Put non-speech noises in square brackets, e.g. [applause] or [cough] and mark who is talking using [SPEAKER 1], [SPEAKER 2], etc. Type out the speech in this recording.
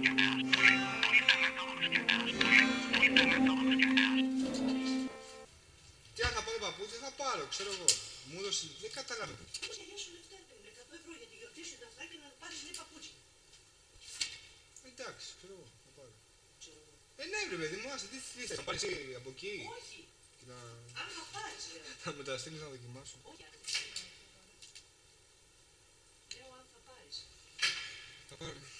[SPEAKER 1] Τι αν θα πάρω παπούτσια θα πάρω, ξέρω εγώ. Μου δώσει δεν καταλαβαίνω.
[SPEAKER 2] Πώς για σου λεφτά, ρε, 100 ευρώ για τη γιορτή σου, τα και να πάρεις λέει παπούτσια.
[SPEAKER 1] Εντάξει, ξέρω εγώ, θα πάρω. Ε, ναι, ρε, παιδί μου, άσε, τι θέλει θα πάρεις από εκεί;
[SPEAKER 2] Όχι.
[SPEAKER 1] Να...
[SPEAKER 2] Αν θα πάρεις, λέω. [laughs]
[SPEAKER 1] Θα μου τα στείλεις να δοκιμάσω.
[SPEAKER 2] Όχι, Λέω αν θα πάρεις.
[SPEAKER 1] Θα πάρω.